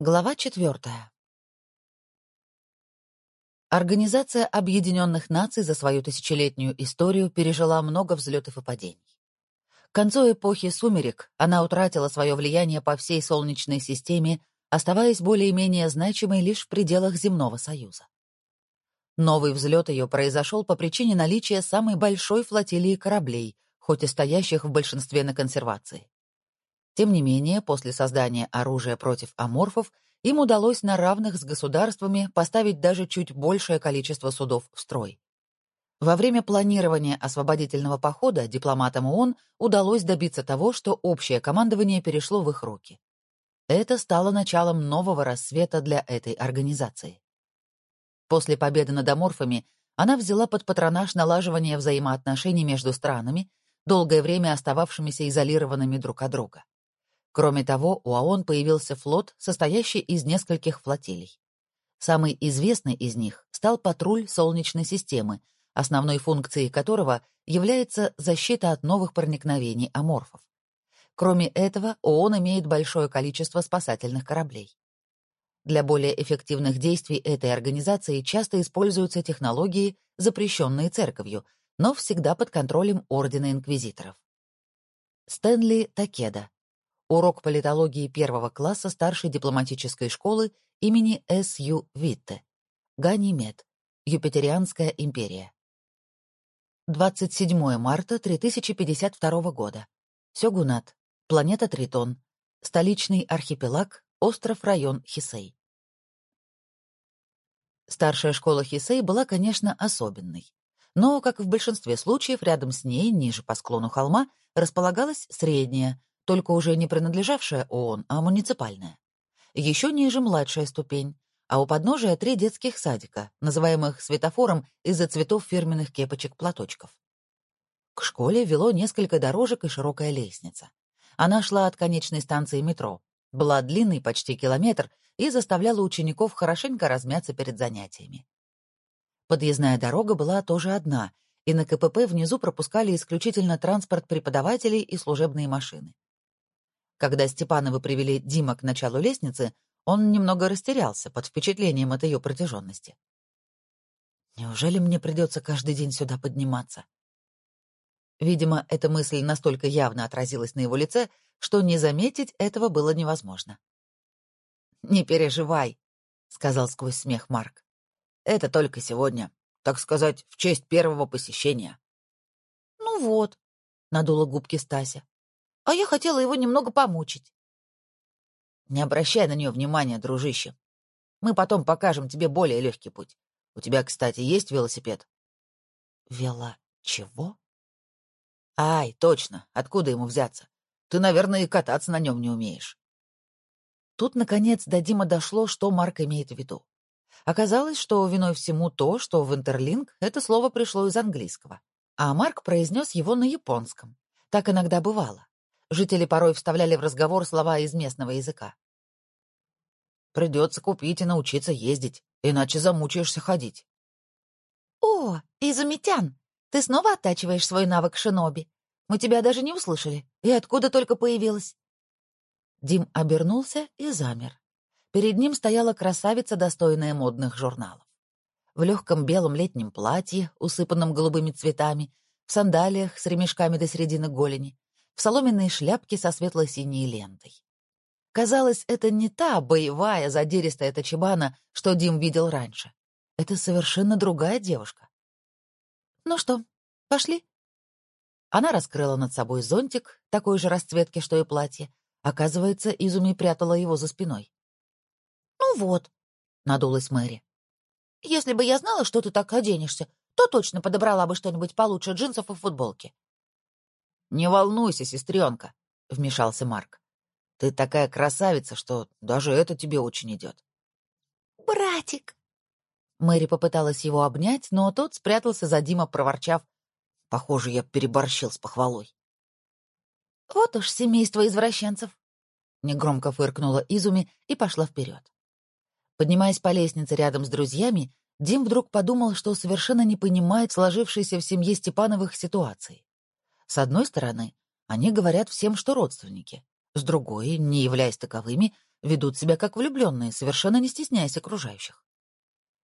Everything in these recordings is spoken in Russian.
Глава четвертая. Организация Объединенных Наций за свою тысячелетнюю историю пережила много взлетов и падений. К концу эпохи сумерек она утратила свое влияние по всей Солнечной системе, оставаясь более-менее значимой лишь в пределах Земного Союза. Новый взлет ее произошел по причине наличия самой большой флотилии кораблей, хоть и стоящих в большинстве на консервации. Тем не менее, после создания оружия против аморфов им удалось на равных с государствами поставить даже чуть большее количество судов в строй. Во время планирования освободительного похода дипломатам ООН удалось добиться того, что общее командование перешло в их руки. Это стало началом нового рассвета для этой организации. После победы над аморфами она взяла под патронаж налаживание взаимоотношений между странами, долгое время остававшимися изолированными друг от друга. Кроме того, у ООН появился флот, состоящий из нескольких флотилий. Самый известный из них стал патруль Солнечной системы, основной функцией которого является защита от новых проникновений аморфов. Кроме этого, ООН имеет большое количество спасательных кораблей. Для более эффективных действий этой организации часто используются технологии, запрещенные церковью, но всегда под контролем Ордена Инквизиторов. Стэнли Такеда, Урок политологии первого класса старшей дипломатической школы имени С.Ю. Витте. Ганимед. Юпитерианская империя. 27 марта 3052 года. Сёгунат. Планета Тритон. Столичный архипелаг. Остров-район Хисей. Старшая школа Хисей была, конечно, особенной. Но, как и в большинстве случаев, рядом с ней, ниже по склону холма, располагалась средняя, только уже не принадлежавшая ООН, а муниципальная. Еще ниже младшая ступень, а у подножия три детских садика, называемых светофором из-за цветов фирменных кепочек-платочков. К школе вело несколько дорожек и широкая лестница. Она шла от конечной станции метро, была длинной почти километр и заставляла учеников хорошенько размяться перед занятиями. Подъездная дорога была тоже одна, и на КПП внизу пропускали исключительно транспорт преподавателей и служебные машины. Когда Степановы привели Дима к началу лестницы, он немного растерялся под впечатлением от ее протяженности. «Неужели мне придется каждый день сюда подниматься?» Видимо, эта мысль настолько явно отразилась на его лице, что не заметить этого было невозможно. «Не переживай», — сказал сквозь смех Марк. «Это только сегодня, так сказать, в честь первого посещения». «Ну вот», — надула губки Стася а я хотела его немного помучить. Не обращай на нее внимания, дружище. Мы потом покажем тебе более легкий путь. У тебя, кстати, есть велосипед? Вело чего? Ай, точно. Откуда ему взяться? Ты, наверное, и кататься на нем не умеешь. Тут, наконец, до Дима дошло, что Марк имеет в виду. Оказалось, что виной всему то, что в Интерлинг это слово пришло из английского, а Марк произнес его на японском. Так иногда бывало. Жители порой вставляли в разговор слова из местного языка. «Придется купить и научиться ездить, иначе замучаешься ходить». «О, Изумитян, ты снова оттачиваешь свой навык шиноби. Мы тебя даже не услышали. И откуда только появилась?» Дим обернулся и замер. Перед ним стояла красавица, достойная модных журналов. В легком белом летнем платье, усыпанном голубыми цветами, в сандалиях с ремешками до середины голени, в соломенной шляпке со светло-синей лентой. Казалось, это не та боевая задиристая Тачибана, что Дим видел раньше. Это совершенно другая девушка. «Ну что, пошли?» Она раскрыла над собой зонтик, такой же расцветки, что и платье. Оказывается, Изуми прятала его за спиной. «Ну вот», — надулась Мэри. «Если бы я знала, что ты так оденешься, то точно подобрала бы что-нибудь получше джинсов и футболки». «Не волнуйся, сестренка», — вмешался Марк. «Ты такая красавица, что даже это тебе очень идет». «Братик!» Мэри попыталась его обнять, но тот спрятался за Дима, проворчав. «Похоже, я переборщил с похвалой». «Вот уж семейство извращенцев!» Негромко фыркнула Изуми и пошла вперед. Поднимаясь по лестнице рядом с друзьями, Дим вдруг подумал, что совершенно не понимает сложившейся в семье Степановых ситуации. С одной стороны, они говорят всем, что родственники. С другой, не являясь таковыми, ведут себя как влюбленные, совершенно не стесняясь окружающих.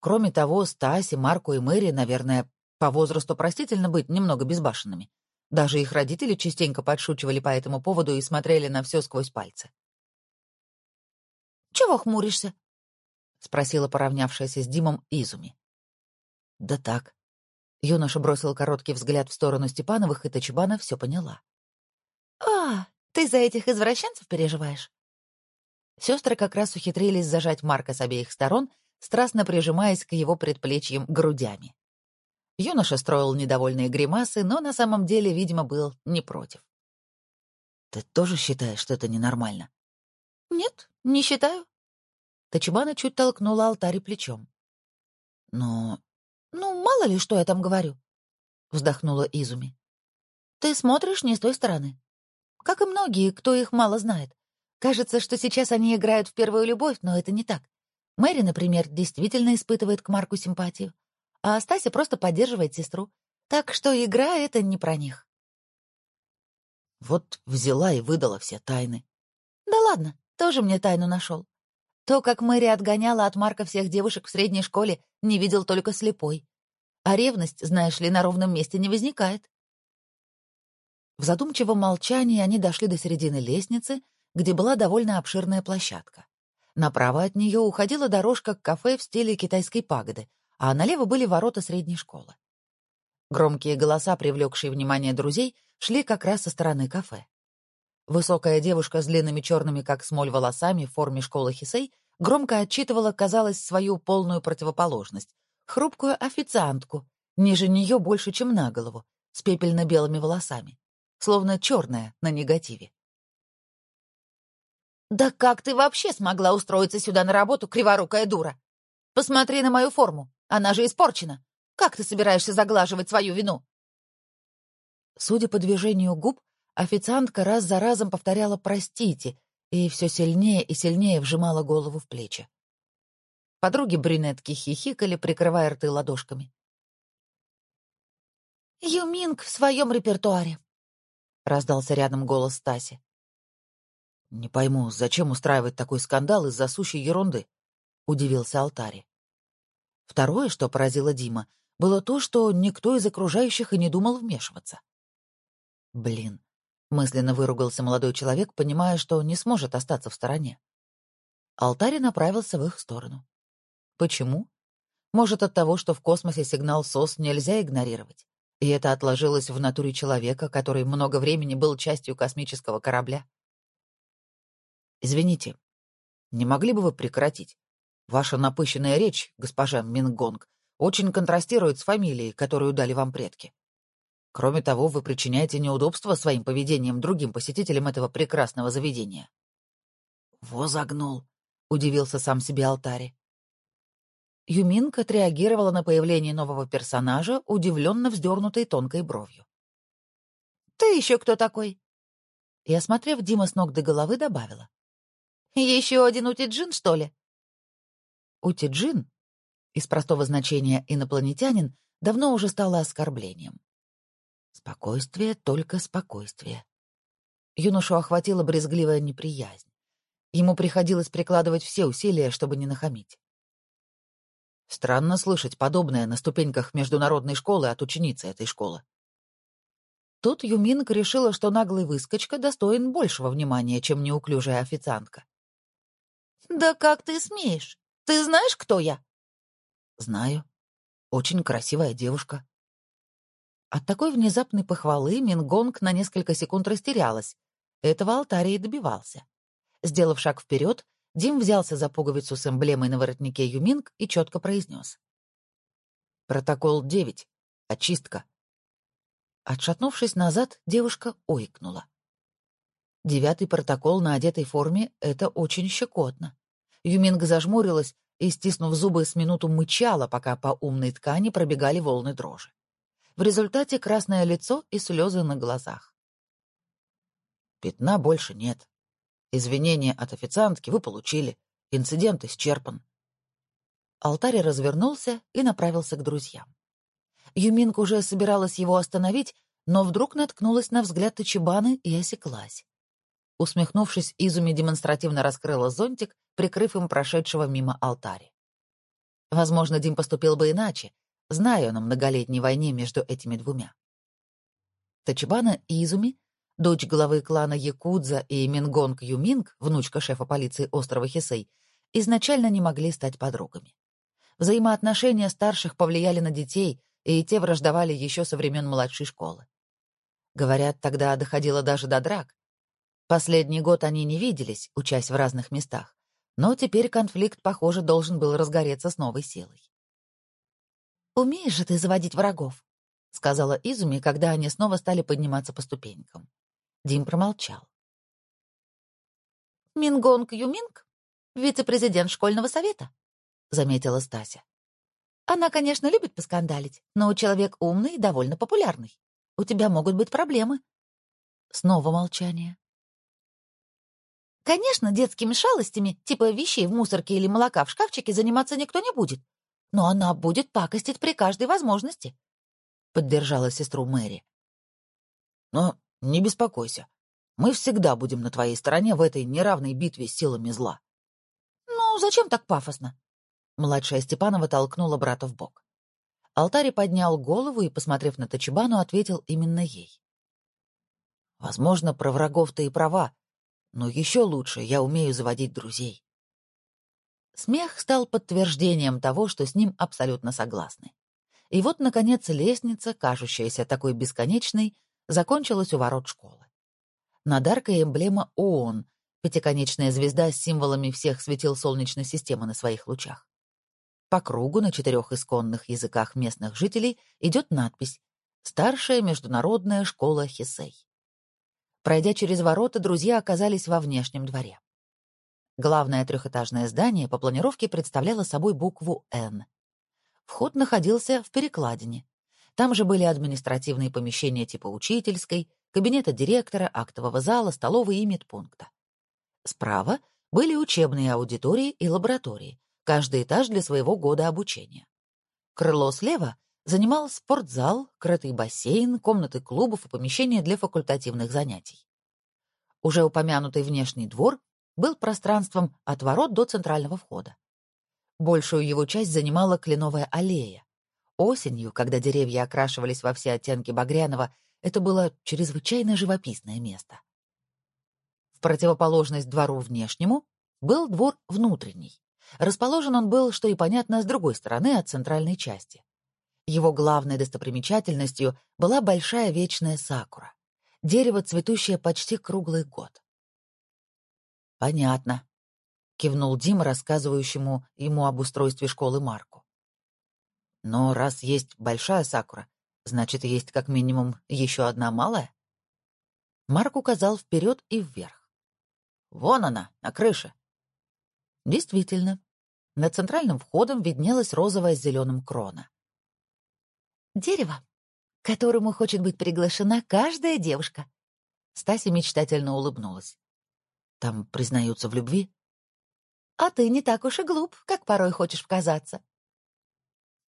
Кроме того, Стаси, Марку и Мэри, наверное, по возрасту простительно быть немного безбашенными. Даже их родители частенько подшучивали по этому поводу и смотрели на все сквозь пальцы. «Чего хмуришься?» — спросила поравнявшаяся с Димом Изуми. «Да так». Юноша бросил короткий взгляд в сторону Степановых, и Тачибана все поняла. «А, ты за этих извращенцев переживаешь?» Сестры как раз ухитрились зажать Марка с обеих сторон, страстно прижимаясь к его предплечьям грудями. Юноша строил недовольные гримасы, но на самом деле, видимо, был не против. «Ты тоже считаешь, что это ненормально?» «Нет, не считаю». Тачибана чуть толкнула алтарь плечом. «Но...» «Ну, мало ли, что я там говорю», — вздохнула Изуми. «Ты смотришь не с той стороны. Как и многие, кто их мало знает. Кажется, что сейчас они играют в первую любовь, но это не так. Мэри, например, действительно испытывает к Марку симпатию а Стася просто поддерживает сестру. Так что игра — это не про них. Вот взяла и выдала все тайны. Да ладно, тоже мне тайну нашел. То, как Мэри отгоняла от Марка всех девушек в средней школе, не видел только слепой. А ревность, знаешь ли, на ровном месте не возникает. В задумчивом молчании они дошли до середины лестницы, где была довольно обширная площадка. Направо от нее уходила дорожка к кафе в стиле китайской пагоды, а налево были ворота средней школы. Громкие голоса, привлекшие внимание друзей, шли как раз со стороны кафе. Высокая девушка с длинными черными, как смоль, волосами в форме школы Хисей громко отчитывала, казалось, свою полную противоположность — хрупкую официантку, ниже нее больше, чем на голову, с пепельно-белыми волосами, словно черная на негативе. «Да как ты вообще смогла устроиться сюда на работу, криворукая дура? Посмотри на мою форму. Она же испорчена. Как ты собираешься заглаживать свою вину?» Судя по движению губ, официантка раз за разом повторяла «простите» и все сильнее и сильнее вжимала голову в плечи. Подруги-брюнетки хихикали, прикрывая рты ладошками. «Юминг в своем репертуаре», — раздался рядом голос Стаси. «Не пойму, зачем устраивать такой скандал из-за сущей ерунды?» — удивился Алтари. Второе, что поразило Дима, было то, что никто из окружающих и не думал вмешиваться. «Блин», — мысленно выругался молодой человек, понимая, что не сможет остаться в стороне. Алтарь направился в их сторону. Почему? Может, от того, что в космосе сигнал СОС нельзя игнорировать, и это отложилось в натуре человека, который много времени был частью космического корабля? «Извините, не могли бы вы прекратить? Ваша напыщенная речь, госпожа Мингонг, очень контрастирует с фамилией, которую дали вам предки. Кроме того, вы причиняете неудобства своим поведением другим посетителям этого прекрасного заведения. «Во загнул», — удивился сам себе Алтари. Юминг отреагировала на появление нового персонажа, удивленно вздернутой тонкой бровью. «Ты еще кто такой?» И, осмотрев Дима с ног до головы, добавила. «Еще один утиджин, что ли?» Утиджин, из простого значения «инопланетянин», давно уже стало оскорблением. Спокойствие, только спокойствие. Юношу охватила брезгливая неприязнь. Ему приходилось прикладывать все усилия, чтобы не нахамить. Странно слышать подобное на ступеньках международной школы от ученицы этой школы. Тут Юминг решила, что наглый выскочка достоин большего внимания, чем неуклюжая официантка. «Да как ты смеешь? Ты знаешь, кто я?» «Знаю. Очень красивая девушка». От такой внезапной похвалы Мингонг на несколько секунд растерялась. Этого алтаря и добивался. Сделав шаг вперед, Дим взялся за пуговицу с эмблемой на воротнике Юминг и четко произнес. «Протокол 9. Очистка». Отшатнувшись назад, девушка ойкнула. Девятый протокол на одетой форме — это очень щекотно. Юминга зажмурилась и, стиснув зубы, с минуту мычала, пока по умной ткани пробегали волны дрожи. В результате красное лицо и слезы на глазах. Пятна больше нет. Извинения от официантки вы получили. Инцидент исчерпан. Алтарь развернулся и направился к друзьям. Юминка уже собиралась его остановить, но вдруг наткнулась на взгляд Тачибаны и осеклась. Усмехнувшись, Изуми демонстративно раскрыла зонтик, прикрыв им прошедшего мимо алтари. Возможно, Дим поступил бы иначе, зная он о многолетней войне между этими двумя. Тачибана Изуми, дочь главы клана Якудза и Мингонг Юминг, внучка шефа полиции острова Хисей, изначально не могли стать подругами. Взаимоотношения старших повлияли на детей, и те враждовали еще со времен младшей школы. Говорят, тогда доходило даже до драк. Последний год они не виделись, учась в разных местах, но теперь конфликт, похоже, должен был разгореться с новой силой. «Умеешь же ты заводить врагов?» — сказала Изуми, когда они снова стали подниматься по ступенькам. Дим промолчал. «Мингонг Юминг? Вице-президент школьного совета?» — заметила Стася. «Она, конечно, любит поскандалить, но человек умный и довольно популярный. У тебя могут быть проблемы». Снова молчание. Конечно, детскими шалостями, типа вещей в мусорке или молока в шкафчике, заниматься никто не будет. Но она будет пакостить при каждой возможности. Поддержала сестру Мэри. Но не беспокойся. Мы всегда будем на твоей стороне в этой неравной битве с силами зла. Ну, зачем так пафосно? Младшая Степанова толкнула брата в бок. Алтари поднял голову и, посмотрев на Тачибану, ответил именно ей. «Возможно, про врагов ты и права, но еще лучше я умею заводить друзей. Смех стал подтверждением того, что с ним абсолютно согласны. И вот, наконец, лестница, кажущаяся такой бесконечной, закончилась у ворот школы. Над аркой эмблема ООН, пятиконечная звезда с символами всех светил Солнечной системы на своих лучах. По кругу на четырех исконных языках местных жителей идет надпись «Старшая международная школа Хисей». Пройдя через ворота, друзья оказались во внешнем дворе. Главное трехэтажное здание по планировке представляло собой букву «Н». Вход находился в перекладине. Там же были административные помещения типа учительской, кабинета директора, актового зала, столовой и медпункта. Справа были учебные аудитории и лаборатории, каждый этаж для своего года обучения. Крыло слева занимал спортзал, крытый бассейн, комнаты клубов и помещения для факультативных занятий. Уже упомянутый внешний двор был пространством от ворот до центрального входа. Большую его часть занимала кленовая аллея. Осенью, когда деревья окрашивались во все оттенки багряного, это было чрезвычайно живописное место. В противоположность двору внешнему был двор внутренний. Расположен он был, что и понятно, с другой стороны от центральной части. Его главной достопримечательностью была большая вечная сакура, дерево, цветущее почти круглый год. «Понятно», — кивнул Дима, рассказывающему ему об устройстве школы Марку. «Но раз есть большая сакура, значит, есть как минимум еще одна малая?» Марк указал вперед и вверх. «Вон она, на крыше». Действительно, над центральным входом виднелась розовая с зеленым крона. Дерево, к которому хочет быть приглашена каждая девушка. Стася мечтательно улыбнулась. Там признаются в любви? А ты не так уж и глуп, как порой хочешь показаться.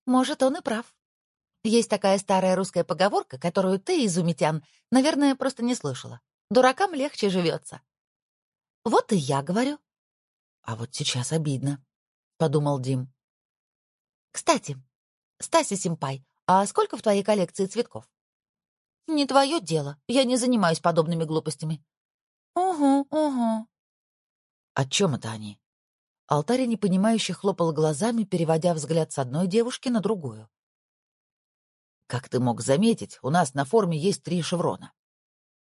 Может, он и прав. Есть такая старая русская поговорка, которую ты, изумитян, наверное, просто не слышала. Дуракам легче живется. Вот и я говорю. А вот сейчас обидно, — подумал Дим. Кстати, Стася Симпай, «А сколько в твоей коллекции цветков?» «Не твое дело. Я не занимаюсь подобными глупостями». «Угу, угу». «О чем это они?» Алтарь непонимающе хлопал глазами, переводя взгляд с одной девушки на другую. «Как ты мог заметить, у нас на форме есть три шеврона».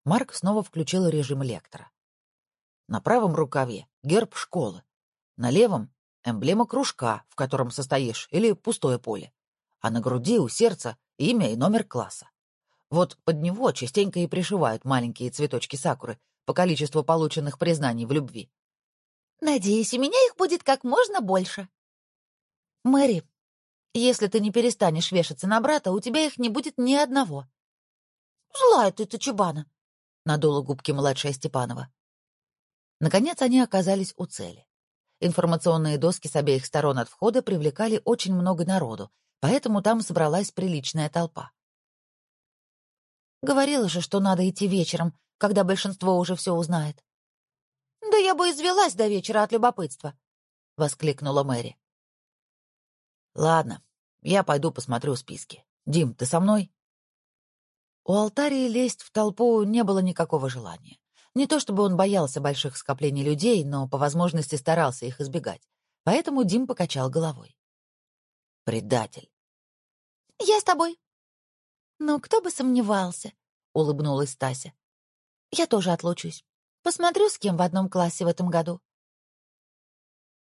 Марк снова включил режим лектора. На правом рукаве — герб школы, на левом — эмблема кружка, в котором состоишь, или пустое поле а на груди у сердца имя и номер класса. Вот под него частенько и пришивают маленькие цветочки сакуры по количеству полученных признаний в любви. «Надеюсь, у меня их будет как можно больше». «Мэри, если ты не перестанешь вешаться на брата, у тебя их не будет ни одного». «Злая ты, Тачибана», — надула губки младшая Степанова. Наконец они оказались у цели. Информационные доски с обеих сторон от входа привлекали очень много народу, поэтому там собралась приличная толпа. «Говорила же, что надо идти вечером, когда большинство уже все узнает», Да я бы извелась до вечера от любопытства, — воскликнула Мэри. Ладно, я пойду посмотрю списки. Дим, ты со мной? У алтаря лезть в толпу не было никакого желания. Не то чтобы он боялся больших скоплений людей, но по возможности старался их избегать. Поэтому Дим покачал головой. «Предатель». «Я с тобой». «Ну, кто бы сомневался», — улыбнулась Тася. «Я тоже отлучусь. Посмотрю, с кем в одном классе в этом году».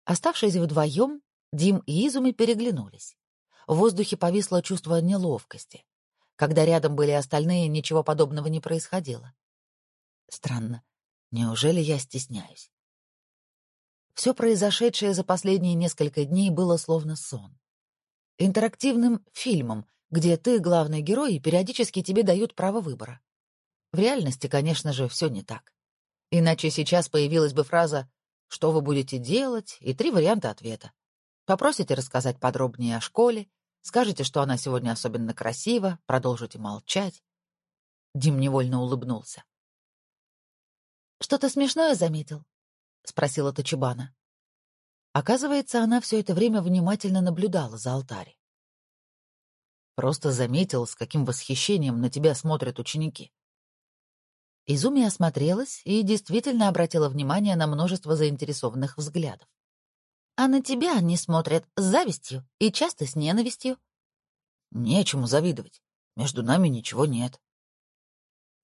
Оставшись вдвоем, Дим и Изуми переглянулись. В воздухе повисло чувство неловкости. Когда рядом были остальные, ничего подобного не происходило. Странно. Неужели я стесняюсь? Все произошедшее за последние несколько дней было словно сон. Интерактивным фильмом, где ты главный герой, и периодически тебе дают право выбора. В реальности, конечно же, все не так. Иначе сейчас появилась бы фраза «Что вы будете делать?» и три варианта ответа. Попросите рассказать подробнее о школе, скажете, что она сегодня особенно красива, продолжите молчать. Дим невольно улыбнулся. «Что-то смешное заметил?» — спросила Тачибана. Оказывается, она все это время внимательно наблюдала за алтарем. Просто заметил, с каким восхищением на тебя смотрят ученики. Изуми осмотрелась и действительно обратила внимание на множество заинтересованных взглядов. А на тебя они смотрят с завистью и часто с ненавистью. Нечему завидовать. Между нами ничего нет.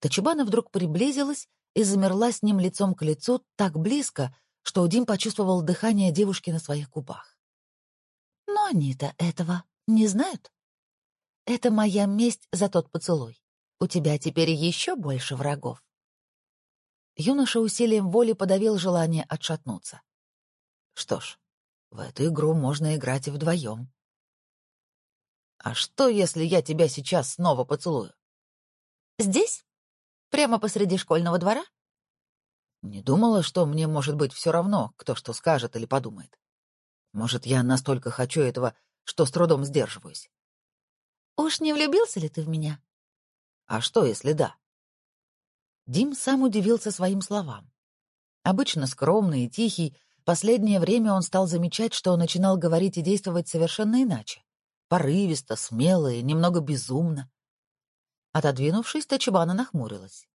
Тачибана вдруг приблизилась и замерла с ним лицом к лицу так близко, что Дим почувствовал дыхание девушки на своих губах. Но они-то этого не знают. Это моя месть за тот поцелуй. У тебя теперь еще больше врагов. Юноша усилием воли подавил желание отшатнуться. Что ж, в эту игру можно играть и вдвоем. А что, если я тебя сейчас снова поцелую? Здесь? Прямо посреди школьного двора? Не думала, что мне может быть все равно, кто что скажет или подумает. Может, я настолько хочу этого, что с трудом сдерживаюсь. Уж не влюбился ли ты в меня? А что, если да? Дим сам удивился своим словам. Обычно скромный и тихий, Последнее время он стал замечать, что начинал говорить и действовать совершенно иначе. Порывисто, смело и немного безумно. Отодвинувшись, Тачибана нахмурилась.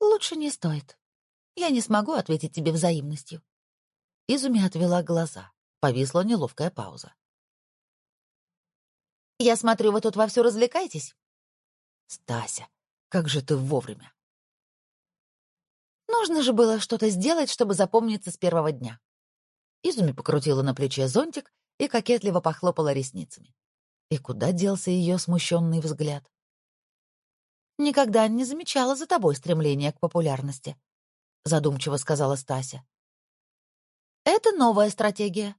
«Лучше не стоит. Я не смогу ответить тебе взаимностью». Изуми отвела глаза. Повисла неловкая пауза. «Я смотрю, вы тут вовсю развлекаетесь?» «Стася, как же ты вовремя!» Нужно же было что-то сделать, чтобы запомниться с первого дня. Изуми покрутила на плече зонтик и кокетливо похлопала ресницами. И куда делся ее смущенный взгляд? «Никогда не замечала за тобой стремления к популярности», — задумчиво сказала Стася. «Это новая стратегия».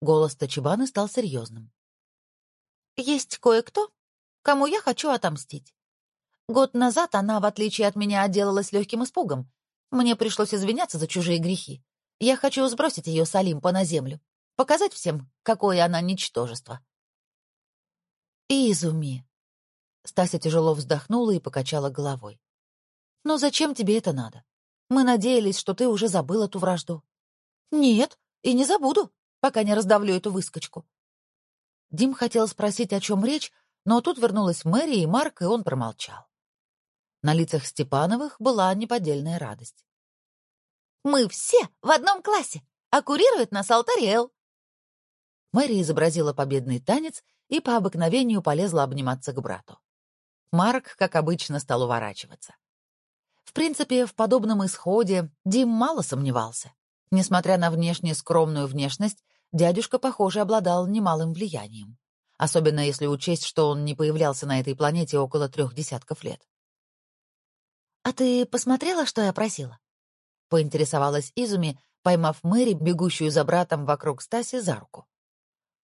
Голос Тачибаны стал серьезным. «Есть кое-кто, кому я хочу отомстить. Год назад она, в отличие от меня, отделалась легким испугом, мне пришлось извиняться за чужие грехи. Я хочу сбросить ее с Олимпа на землю, показать всем, какое она ничтожество. Изуми. Стася тяжело вздохнула и покачала головой. Но зачем тебе это надо? Мы надеялись, что ты уже забыл эту вражду. Нет, и не забуду, пока не раздавлю эту выскочку. Дим хотел спросить, о чем речь, но тут вернулась Мэри и Марк, и он промолчал. На лицах Степановых была неподдельная радость. «Мы все в одном классе, а курирует нас Алтариэл!» Мэри изобразила победный танец и по обыкновению полезла обниматься к брату. Марк, как обычно, стал уворачиваться. В принципе, в подобном исходе Дим мало сомневался. Несмотря на внешне скромную внешность, дядюшка, похоже, обладал немалым влиянием. Особенно если учесть, что он не появлялся на этой планете около трех десятков лет. «А ты посмотрела, что я просила?» — поинтересовалась Изуми, поймав Мэри, бегущую за братом вокруг Стаси, за руку.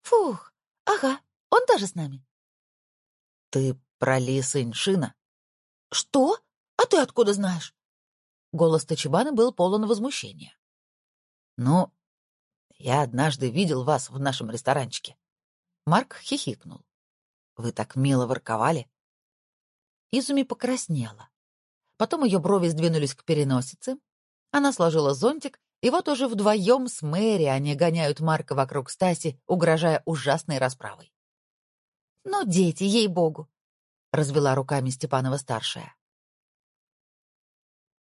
«Фух, ага, он тоже с нами». «Ты про Ли Шина?» «Что? А ты откуда знаешь?» Голос Тачибаны был полон возмущения. «Ну, я однажды видел вас в нашем ресторанчике». Марк хихикнул. «Вы так мило ворковали». Изуми покраснела. Потом ее брови сдвинулись к переносице. Она сложила зонтик, и вот уже вдвоем с Мэри они гоняют Марка вокруг Стаси, угрожая ужасной расправой. «Ну, дети, ей-богу!» — развела руками Степанова-старшая.